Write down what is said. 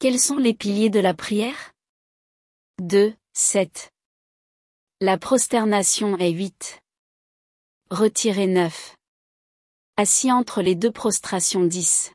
Quels sont les piliers de la prière? 2, 7. La prosternation est 8. Retirer 9. Assis entre les deux prostrations 10.